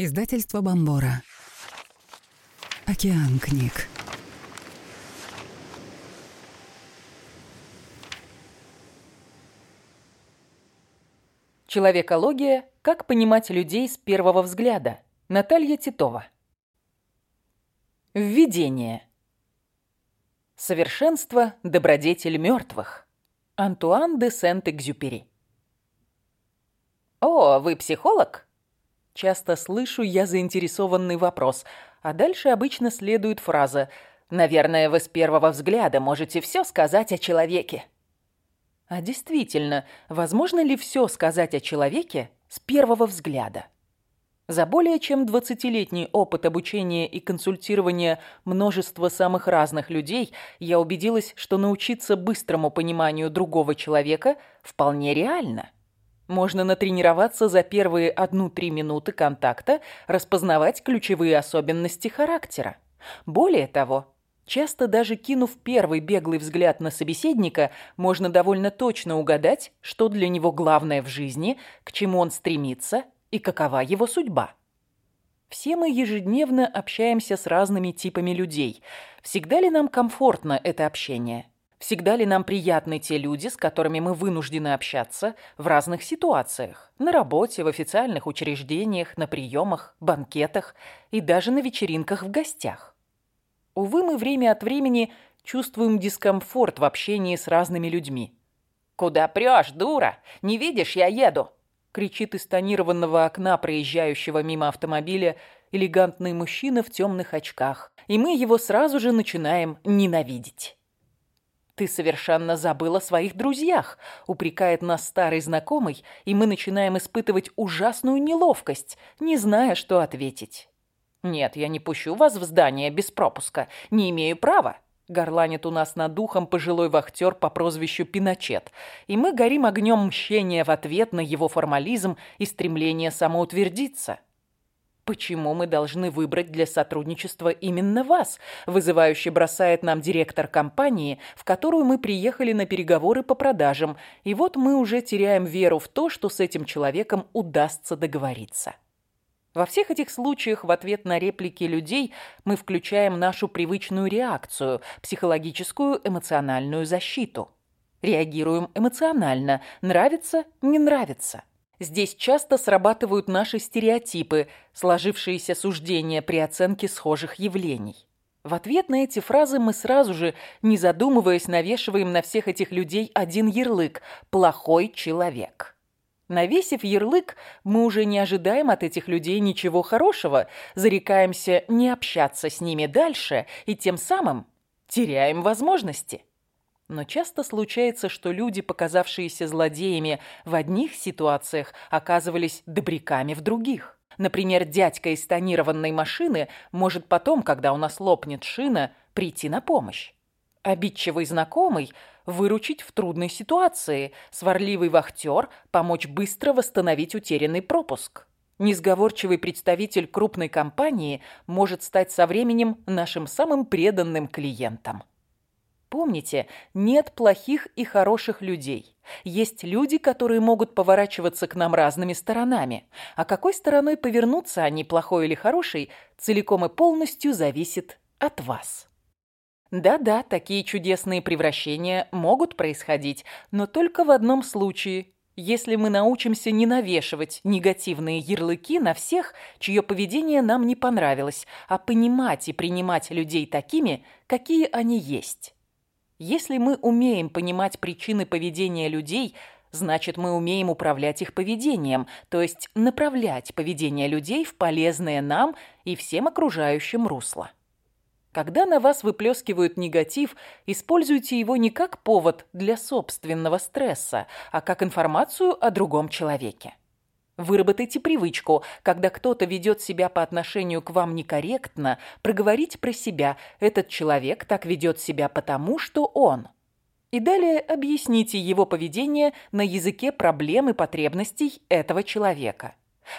Издательство Бомбора. Океан книг. Человекология. Как понимать людей с первого взгляда. Наталья Титова. Введение. Совершенство – добродетель мертвых. Антуан де Сент-Экзюпери. «О, вы психолог?» Часто слышу я заинтересованный вопрос, а дальше обычно следует фраза «Наверное, вы с первого взгляда можете все сказать о человеке». А действительно, возможно ли все сказать о человеке с первого взгляда? За более чем 20-летний опыт обучения и консультирования множества самых разных людей я убедилась, что научиться быстрому пониманию другого человека вполне реально – можно натренироваться за первые одну-три минуты контакта распознавать ключевые особенности характера. Более того, часто даже кинув первый беглый взгляд на собеседника, можно довольно точно угадать, что для него главное в жизни, к чему он стремится и какова его судьба. Все мы ежедневно общаемся с разными типами людей. Всегда ли нам комфортно это общение? Всегда ли нам приятны те люди, с которыми мы вынуждены общаться в разных ситуациях? На работе, в официальных учреждениях, на приемах, банкетах и даже на вечеринках в гостях. Увы, мы время от времени чувствуем дискомфорт в общении с разными людьми. «Куда прешь, дура? Не видишь, я еду!» кричит из тонированного окна проезжающего мимо автомобиля элегантный мужчина в темных очках, и мы его сразу же начинаем ненавидеть. «Ты совершенно забыл о своих друзьях», — упрекает нас старый знакомый, и мы начинаем испытывать ужасную неловкость, не зная, что ответить. «Нет, я не пущу вас в здание без пропуска. Не имею права», — горланит у нас над духом пожилой вахтер по прозвищу Пиночет, и мы горим огнем мщения в ответ на его формализм и стремление самоутвердиться. Почему мы должны выбрать для сотрудничества именно вас? Вызывающе бросает нам директор компании, в которую мы приехали на переговоры по продажам. И вот мы уже теряем веру в то, что с этим человеком удастся договориться. Во всех этих случаях в ответ на реплики людей мы включаем нашу привычную реакцию, психологическую эмоциональную защиту. Реагируем эмоционально. Нравится, не нравится. Здесь часто срабатывают наши стереотипы, сложившиеся суждения при оценке схожих явлений. В ответ на эти фразы мы сразу же, не задумываясь, навешиваем на всех этих людей один ярлык «плохой человек». Навесив ярлык, мы уже не ожидаем от этих людей ничего хорошего, зарекаемся не общаться с ними дальше и тем самым теряем возможности. Но часто случается, что люди, показавшиеся злодеями в одних ситуациях, оказывались добряками в других. Например, дядька из тонированной машины может потом, когда у нас лопнет шина, прийти на помощь. Обидчивый знакомый выручить в трудной ситуации, сварливый вахтер помочь быстро восстановить утерянный пропуск. Несговорчивый представитель крупной компании может стать со временем нашим самым преданным клиентом. Помните, нет плохих и хороших людей. Есть люди, которые могут поворачиваться к нам разными сторонами. А какой стороной повернуться они, плохой или хороший, целиком и полностью зависит от вас. Да-да, такие чудесные превращения могут происходить, но только в одном случае – если мы научимся не навешивать негативные ярлыки на всех, чье поведение нам не понравилось, а понимать и принимать людей такими, какие они есть. Если мы умеем понимать причины поведения людей, значит, мы умеем управлять их поведением, то есть направлять поведение людей в полезное нам и всем окружающим русло. Когда на вас выплескивают негатив, используйте его не как повод для собственного стресса, а как информацию о другом человеке. Выработайте привычку, когда кто-то ведет себя по отношению к вам некорректно, проговорить про себя «этот человек так ведет себя потому, что он». И далее объясните его поведение на языке проблем и потребностей этого человека.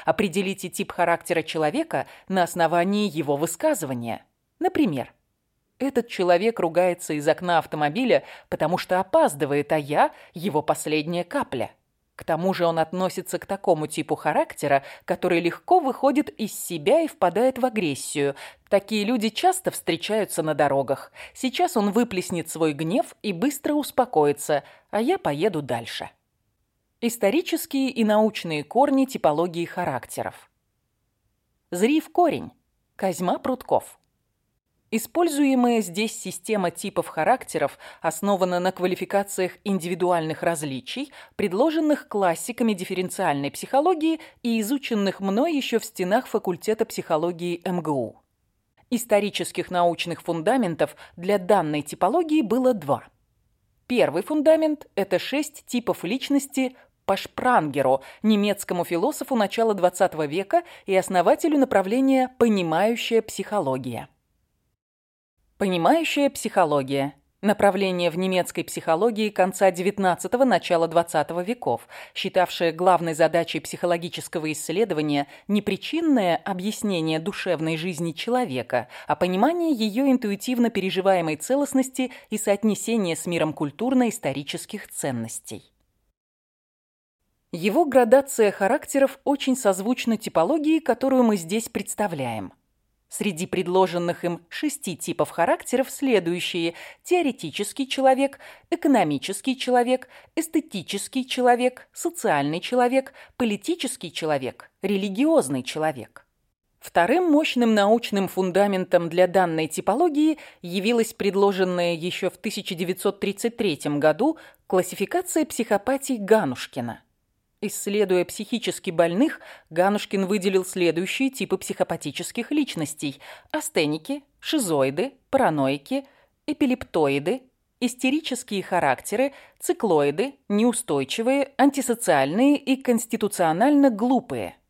Определите тип характера человека на основании его высказывания. Например, этот человек ругается из окна автомобиля, потому что опаздывает, а я – его последняя капля. К тому же он относится к такому типу характера, который легко выходит из себя и впадает в агрессию. Такие люди часто встречаются на дорогах. Сейчас он выплеснет свой гнев и быстро успокоится, а я поеду дальше. Исторические и научные корни типологии характеров. Зри в корень. Козьма Прутков. Используемая здесь система типов характеров основана на квалификациях индивидуальных различий, предложенных классиками дифференциальной психологии и изученных мной еще в стенах факультета психологии МГУ. Исторических научных фундаментов для данной типологии было два. Первый фундамент – это шесть типов личности по Шпрангеру, немецкому философу начала XX века и основателю направления «понимающая психология». Понимающая психология. Направление в немецкой психологии конца XIX – начала XX веков, считавшее главной задачей психологического исследования не причинное объяснение душевной жизни человека, а понимание ее интуитивно переживаемой целостности и соотнесение с миром культурно-исторических ценностей. Его градация характеров очень созвучна типологии, которую мы здесь представляем – Среди предложенных им шести типов характеров следующие – теоретический человек, экономический человек, эстетический человек, социальный человек, политический человек, религиозный человек. Вторым мощным научным фундаментом для данной типологии явилась предложенная еще в 1933 году классификация психопатий Ганушкина – Исследуя психически больных, Ганушкин выделил следующие типы психопатических личностей – астеники, шизоиды, параноики, эпилептоиды, истерические характеры, циклоиды, неустойчивые, антисоциальные и конституционально глупые –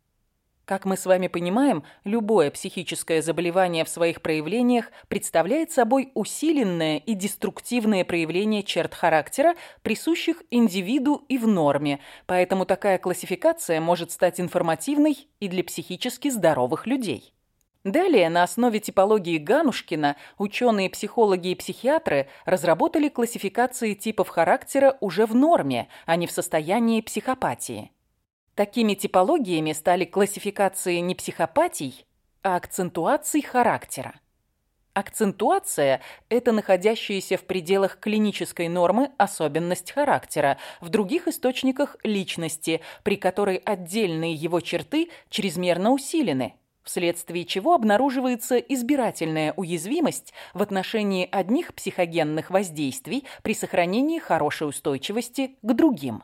как мы с вами понимаем, любое психическое заболевание в своих проявлениях представляет собой усиленное и деструктивное проявление черт характера, присущих индивиду и в норме, поэтому такая классификация может стать информативной и для психически здоровых людей. Далее, на основе типологии Ганушкина, ученые-психологи и психиатры разработали классификации типов характера уже в норме, а не в состоянии психопатии. Такими типологиями стали классификации не психопатий, а акцентуаций характера. Акцентуация – это находящаяся в пределах клинической нормы особенность характера, в других источниках личности, при которой отдельные его черты чрезмерно усилены, вследствие чего обнаруживается избирательная уязвимость в отношении одних психогенных воздействий при сохранении хорошей устойчивости к другим.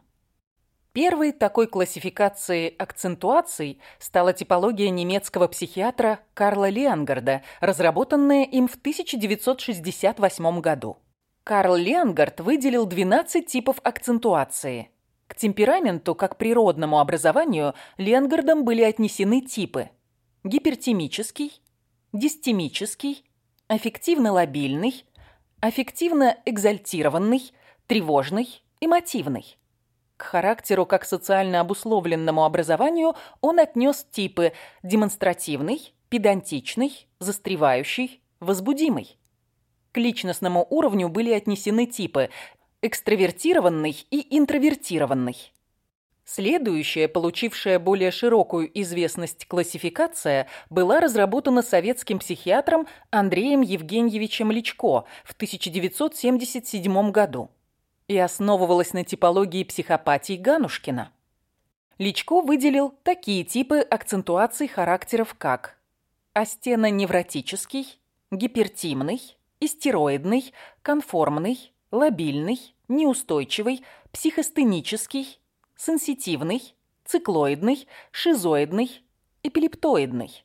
Первой такой классификацией акцентуаций стала типология немецкого психиатра Карла Леангарда, разработанная им в 1968 году. Карл Леангард выделил 12 типов акцентуации. К темпераменту, как природному образованию, Ленгардом были отнесены типы гипертимический, дистемический, аффективно-лобильный, аффективно-экзальтированный, тревожный, эмотивный. Характеру как социально обусловленному образованию он отнес типы демонстративный, педантичный, застревающий, возбудимый. К личностному уровню были отнесены типы экстравертированный и интровертированный. Следующая, получившая более широкую известность классификация, была разработана советским психиатром Андреем Евгеньевичем Личко в 1977 году и основывалась на типологии психопатии Ганушкина. Личко выделил такие типы акцентуаций характеров, как астеноневротический, гипертимный, истероидный, конформный, лобильный, неустойчивый, психостенический, сенситивный, циклоидный, шизоидный, эпилептоидный.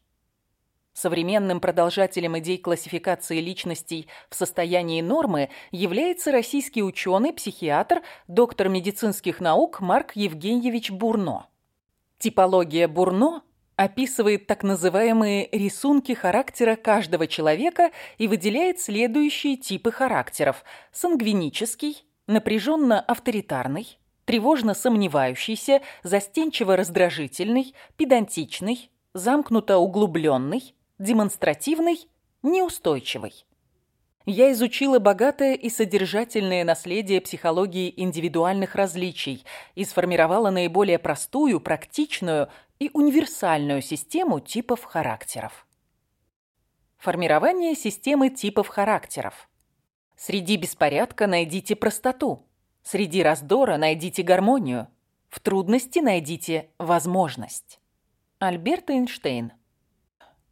Современным продолжателем идей классификации личностей в состоянии нормы является российский ученый, психиатр, доктор медицинских наук Марк Евгеньевич Бурно. Типология Бурно описывает так называемые рисунки характера каждого человека и выделяет следующие типы характеров. Сангвинический, напряженно-авторитарный, тревожно-сомневающийся, застенчиво-раздражительный, педантичный, замкнуто-углубленный, демонстративный, неустойчивый. Я изучила богатое и содержательное наследие психологии индивидуальных различий и сформировала наиболее простую, практичную и универсальную систему типов характеров. Формирование системы типов характеров. Среди беспорядка найдите простоту. Среди раздора найдите гармонию. В трудности найдите возможность. Альберт Эйнштейн.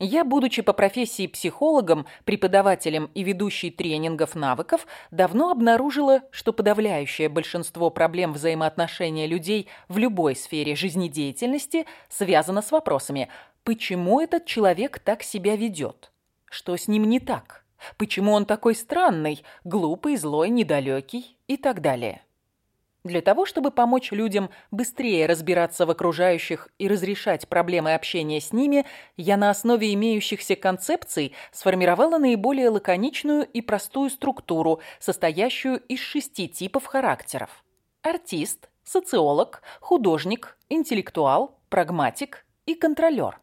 Я, будучи по профессии психологом, преподавателем и ведущей тренингов навыков, давно обнаружила, что подавляющее большинство проблем взаимоотношения людей в любой сфере жизнедеятельности связано с вопросами «почему этот человек так себя ведет?», «что с ним не так?», «почему он такой странный?», «глупый, злой, недалекий?» и так далее. Для того, чтобы помочь людям быстрее разбираться в окружающих и разрешать проблемы общения с ними, я на основе имеющихся концепций сформировала наиболее лаконичную и простую структуру, состоящую из шести типов характеров. Артист, социолог, художник, интеллектуал, прагматик и контролер.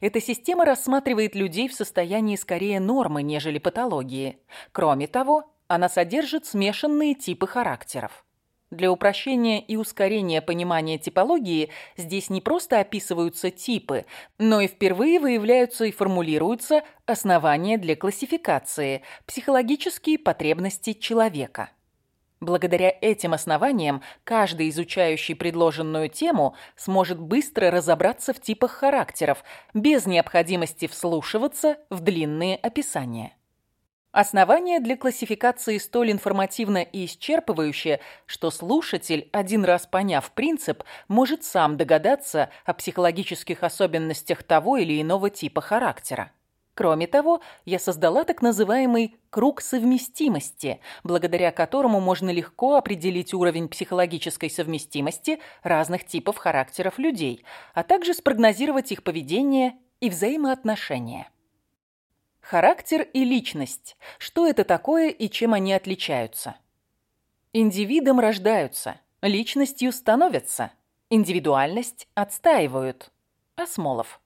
Эта система рассматривает людей в состоянии скорее нормы, нежели патологии. Кроме того, она содержит смешанные типы характеров. Для упрощения и ускорения понимания типологии здесь не просто описываются типы, но и впервые выявляются и формулируются основания для классификации, психологические потребности человека. Благодаря этим основаниям каждый изучающий предложенную тему сможет быстро разобраться в типах характеров, без необходимости вслушиваться в длинные описания. Основание для классификации столь информативно и исчерпывающее, что слушатель, один раз поняв принцип, может сам догадаться о психологических особенностях того или иного типа характера. Кроме того, я создала так называемый круг совместимости, благодаря которому можно легко определить уровень психологической совместимости разных типов характеров людей, а также спрогнозировать их поведение и взаимоотношения. Характер и личность. Что это такое и чем они отличаются? Индивидом рождаются, личностью становятся, индивидуальность отстаивают. Осмолов.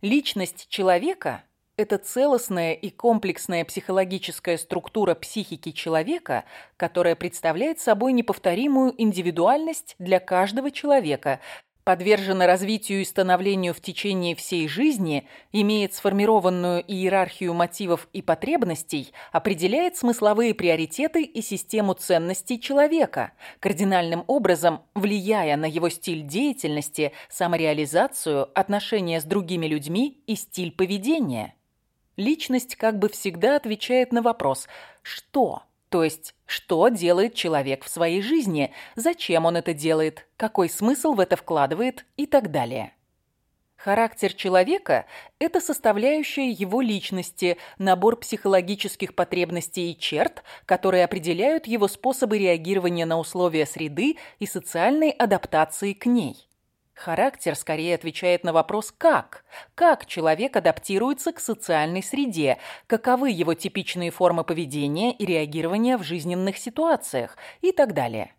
Личность человека – это целостная и комплексная психологическая структура психики человека, которая представляет собой неповторимую индивидуальность для каждого человека, подвержена развитию и становлению в течение всей жизни, имеет сформированную иерархию мотивов и потребностей, определяет смысловые приоритеты и систему ценностей человека, кардинальным образом влияя на его стиль деятельности, самореализацию, отношения с другими людьми и стиль поведения. Личность как бы всегда отвечает на вопрос «что?». То есть, что делает человек в своей жизни, зачем он это делает, какой смысл в это вкладывает и так далее. Характер человека – это составляющая его личности, набор психологических потребностей и черт, которые определяют его способы реагирования на условия среды и социальной адаптации к ней. Характер скорее отвечает на вопрос «как?». Как человек адаптируется к социальной среде? Каковы его типичные формы поведения и реагирования в жизненных ситуациях? И так далее.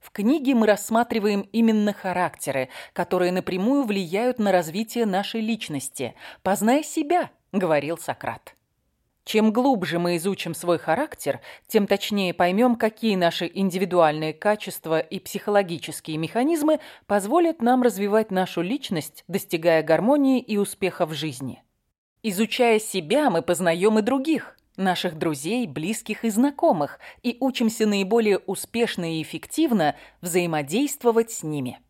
В книге мы рассматриваем именно характеры, которые напрямую влияют на развитие нашей личности. «Познай себя», — говорил Сократ. Чем глубже мы изучим свой характер, тем точнее поймем, какие наши индивидуальные качества и психологические механизмы позволят нам развивать нашу личность, достигая гармонии и успеха в жизни. Изучая себя, мы познаем и других, наших друзей, близких и знакомых, и учимся наиболее успешно и эффективно взаимодействовать с ними.